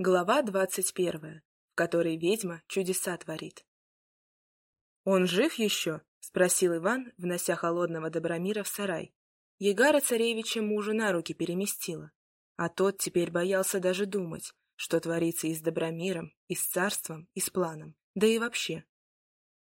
Глава двадцать первая, в которой ведьма чудеса творит. «Он жив еще?» — спросил Иван, внося холодного Добромира в сарай. Егара царевича мужу на руки переместила, а тот теперь боялся даже думать, что творится и с Добромиром, и с царством, и с планом, да и вообще.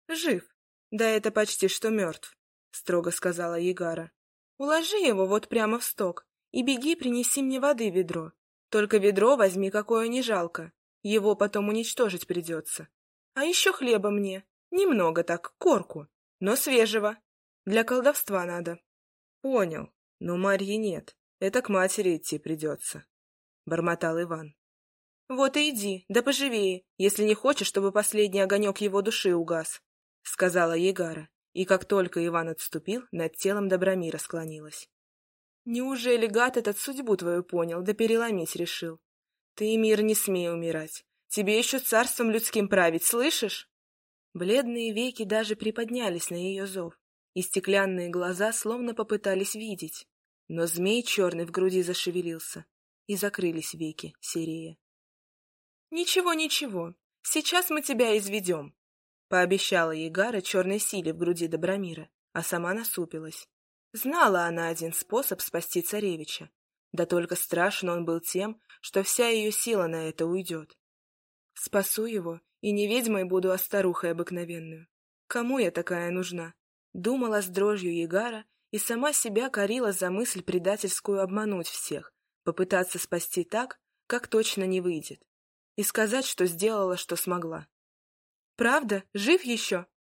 «Жив. Да это почти что мертв», — строго сказала Егара. «Уложи его вот прямо в сток и беги принеси мне воды в ведро, только ведро возьми, какое не жалко. Его потом уничтожить придется. А еще хлеба мне. Немного так, корку. Но свежего. Для колдовства надо. Понял. Но Марьи нет. Это к матери идти придется. Бормотал Иван. Вот и иди, да поживее, если не хочешь, чтобы последний огонек его души угас. Сказала Егара. И как только Иван отступил, над телом Добромира склонилась. Неужели гад этот судьбу твою понял, да переломить решил? Ты, мир, не смей умирать. Тебе еще царством людским править, слышишь? Бледные веки даже приподнялись на ее зов, и стеклянные глаза словно попытались видеть. Но змей черный в груди зашевелился, и закрылись веки, серея. «Ничего, ничего, сейчас мы тебя изведем», — пообещала Егара черной силе в груди Добромира, а сама насупилась. Знала она один способ спасти царевича. Да только страшно он был тем, что вся ее сила на это уйдет. Спасу его, и не ведьмой буду, а старухой обыкновенную. Кому я такая нужна? Думала с дрожью Егара и сама себя корила за мысль предательскую обмануть всех, попытаться спасти так, как точно не выйдет, и сказать, что сделала, что смогла. «Правда? Жив еще?» —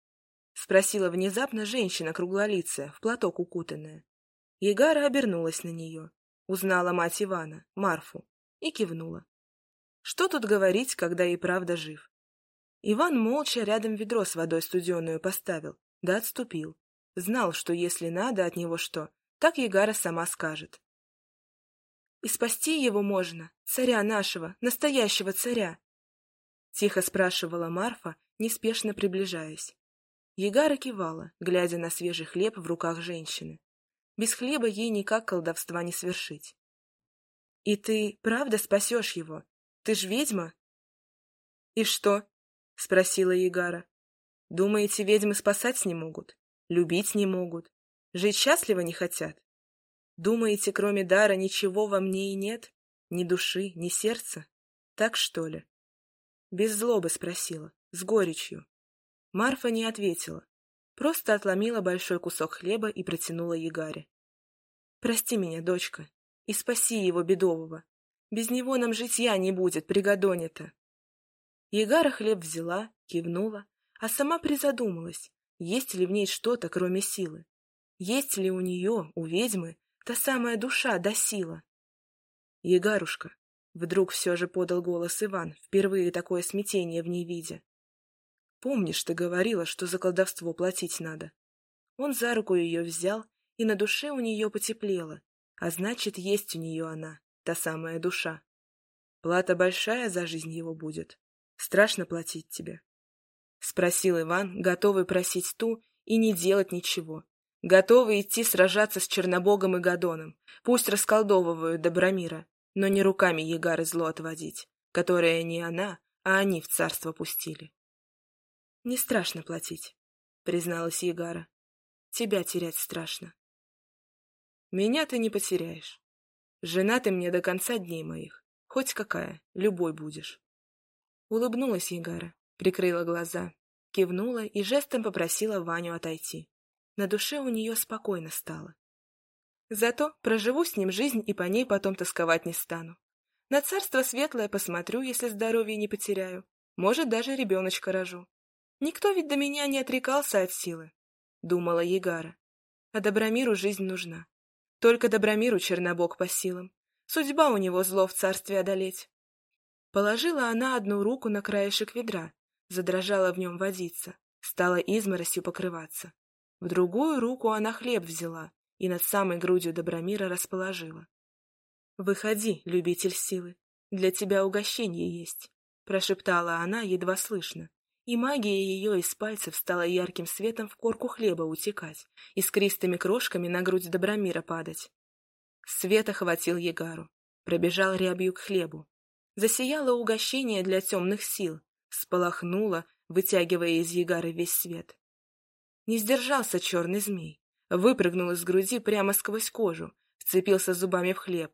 спросила внезапно женщина круглолицая, в платок укутанная. Егара обернулась на нее, узнала мать Ивана, Марфу, и кивнула. Что тут говорить, когда и правда жив? Иван молча рядом ведро с водой студеную поставил, да отступил. Знал, что если надо от него что, так Егара сама скажет. «И спасти его можно, царя нашего, настоящего царя!» Тихо спрашивала Марфа, неспешно приближаясь. Егара кивала, глядя на свежий хлеб в руках женщины. Без хлеба ей никак колдовства не свершить. — И ты правда спасешь его? Ты ж ведьма? — И что? — спросила Егара. — Думаете, ведьмы спасать не могут? Любить не могут? Жить счастливо не хотят? Думаете, кроме дара ничего во мне и нет? Ни души, ни сердца? Так что ли? Без злобы спросила, с горечью. Марфа не ответила, просто отломила большой кусок хлеба и протянула Егаре. «Прости меня, дочка, и спаси его бедового. Без него нам житья не будет, пригодоне-то». Хлеб взяла, кивнула, а сама призадумалась, есть ли в ней что-то, кроме силы. Есть ли у нее, у ведьмы, та самая душа да сила? «Егарушка», — вдруг все же подал голос Иван, впервые такое смятение в ней видя. Помнишь, ты говорила, что за колдовство платить надо? Он за руку ее взял, и на душе у нее потеплело, а значит, есть у нее она, та самая душа. Плата большая за жизнь его будет. Страшно платить тебе. Спросил Иван, готовый просить ту и не делать ничего. Готовый идти сражаться с Чернобогом и Гадоном. Пусть расколдовывают Добромира, но не руками Егары зло отводить, которое не она, а они в царство пустили. Не страшно платить, призналась Егара. Тебя терять страшно. Меня ты не потеряешь. Жена ты мне до конца дней моих. Хоть какая, любой будешь. Улыбнулась Егара, прикрыла глаза, кивнула и жестом попросила Ваню отойти. На душе у нее спокойно стало. Зато проживу с ним жизнь и по ней потом тосковать не стану. На царство светлое посмотрю, если здоровье не потеряю. Может, даже ребеночка рожу. Никто ведь до меня не отрекался от силы, — думала Егара. А Добромиру жизнь нужна. Только Добромиру Чернобог по силам. Судьба у него зло в царстве одолеть. Положила она одну руку на краешек ведра, задрожала в нем водиться, стала изморосью покрываться. В другую руку она хлеб взяла и над самой грудью Добромира расположила. «Выходи, любитель силы, для тебя угощение есть», — прошептала она едва слышно, и магия ее из пальцев стала ярким светом в корку хлеба утекать, и с кристыми крошками на грудь Добромира падать. Свет охватил Егару, пробежал рябью к хлебу. засияло угощение для темных сил, сполохнуло, вытягивая из ягары весь свет. Не сдержался черный змей, выпрыгнул из груди прямо сквозь кожу, вцепился зубами в хлеб,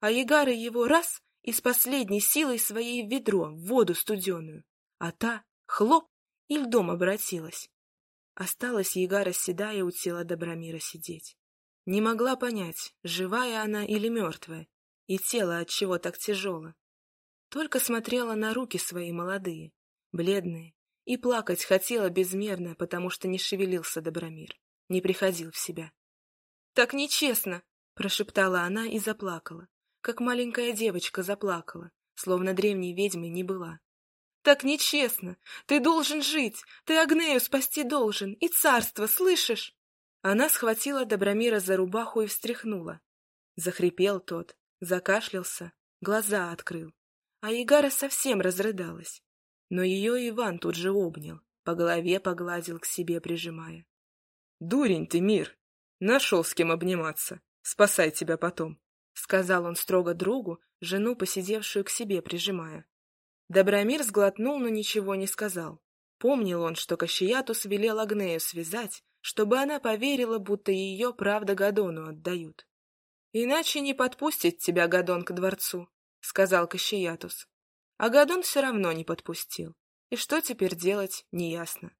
а ягары его раз и с последней силой своей в ведро, в воду студеную, а та — хлоп, и льдом обратилась. Осталась ягара седая у тела Добромира сидеть. Не могла понять, живая она или мертвая, и тело от чего так тяжело. Только смотрела на руки свои молодые, бледные, и плакать хотела безмерно, потому что не шевелился Добромир, не приходил в себя. — Так нечестно! — прошептала она и заплакала, как маленькая девочка заплакала, словно древней ведьмой не была. — Так нечестно! Ты должен жить! Ты Агнею спасти должен! И царство, слышишь? Она схватила Добромира за рубаху и встряхнула. Захрипел тот, закашлялся, глаза открыл. А Игара совсем разрыдалась. Но ее Иван тут же обнял, по голове погладил к себе, прижимая. — Дурень ты, мир! Нашел с кем обниматься. Спасай тебя потом, — сказал он строго другу, жену, посидевшую к себе, прижимая. Добромир сглотнул, но ничего не сказал. Помнил он, что Кащиятус велел Агнею связать, чтобы она поверила, будто ее правда Гадону отдают. «Иначе не подпустит тебя Гадон к дворцу», — сказал Кащиятус. А Гадон все равно не подпустил. И что теперь делать, неясно.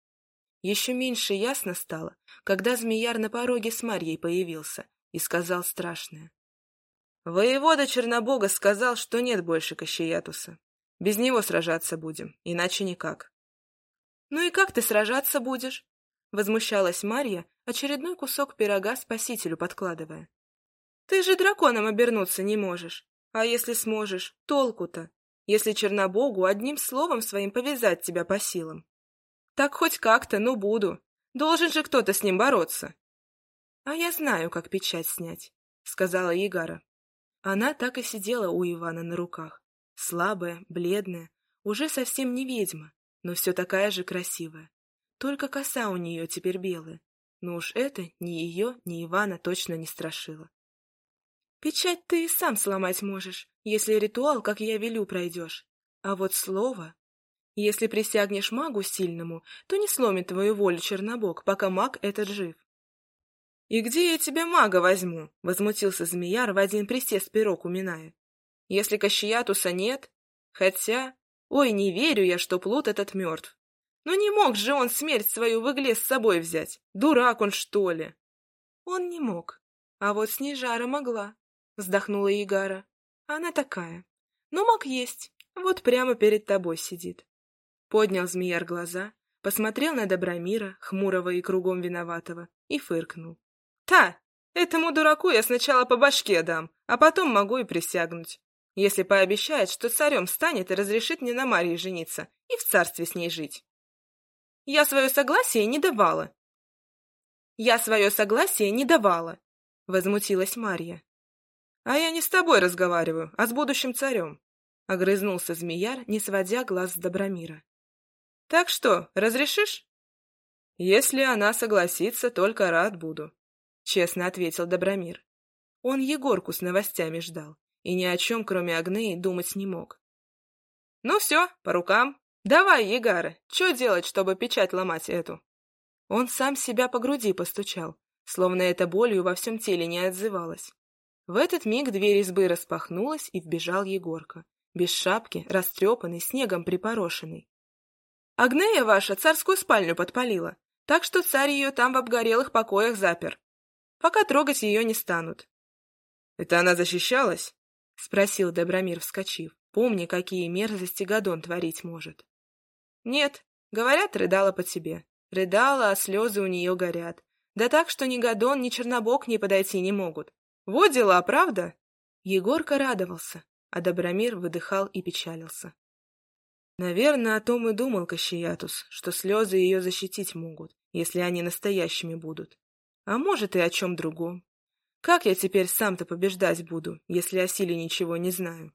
Еще меньше ясно стало, когда змеяр на пороге с Марьей появился и сказал страшное. Воевода Чернобога сказал, что нет больше Кащеятуса. Без него сражаться будем, иначе никак. — Ну и как ты сражаться будешь? — возмущалась Марья, очередной кусок пирога спасителю подкладывая. — Ты же драконом обернуться не можешь. А если сможешь, толку-то, если Чернобогу одним словом своим повязать тебя по силам? Так хоть как-то, ну буду. Должен же кто-то с ним бороться. — А я знаю, как печать снять, — сказала Егара. Она так и сидела у Ивана на руках. Слабая, бледная, уже совсем не ведьма, но все такая же красивая. Только коса у нее теперь белая. Но уж это ни ее, ни Ивана точно не страшило. Печать ты и сам сломать можешь, если ритуал, как я велю, пройдешь. А вот слово... Если присягнешь магу сильному, то не сломит твою волю Чернобог, пока маг этот жив. — И где я тебе мага возьму? — возмутился змеяр в один присест пирог уминая. — Если Кащиятуса нет? Хотя... Ой, не верю я, что плут этот мертв. Но не мог же он смерть свою в игле с собой взять. Дурак он, что ли? Он не мог. А вот Снежара могла вздохнула Ягара. Она такая. Но маг есть. Вот прямо перед тобой сидит. Поднял змеяр глаза, посмотрел на Добромира, хмурого и кругом виноватого, и фыркнул. «Та! Этому дураку я сначала по башке дам, а потом могу и присягнуть. Если пообещает, что царем станет и разрешит мне на Марии жениться и в царстве с ней жить. Я свое согласие не давала. Я свое согласие не давала, — возмутилась Марья. «А я не с тобой разговариваю, а с будущим царем», — огрызнулся змеяр, не сводя глаз с Добромира. «Так что, разрешишь?» «Если она согласится, только рад буду», — честно ответил Добромир. Он Егорку с новостями ждал и ни о чем, кроме Агнеи, думать не мог. «Ну все, по рукам. Давай, Егара, что делать, чтобы печать ломать эту?» Он сам себя по груди постучал, словно эта болью во всем теле не отзывалась. В этот миг дверь избы распахнулась, и вбежал Егорка, без шапки, растрепанный, снегом припорошенный. «Агнея ваша царскую спальню подпалила, так что царь ее там в обгорелых покоях запер. Пока трогать ее не станут». «Это она защищалась?» — спросил Добромир, вскочив, помня, какие мерзости Гадон творить может. «Нет, говорят, рыдала по тебе. Рыдала, а слезы у нее горят. Да так, что ни Гадон, ни Чернобог не подойти не могут. Вот дела, правда? Егорка радовался, а Добромир выдыхал и печалился. Наверное, о том и думал Кащеятус, что слезы ее защитить могут, если они настоящими будут. А может, и о чем другом. Как я теперь сам-то побеждать буду, если о силе ничего не знаю?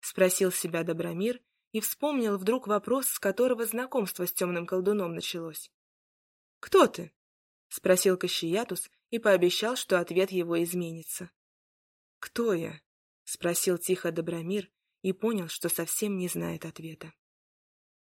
Спросил себя Добромир и вспомнил вдруг вопрос, с которого знакомство с темным колдуном началось. — Кто ты? — спросил Кащеятус и пообещал, что ответ его изменится. «Кто я?» — спросил тихо Добромир и понял, что совсем не знает ответа.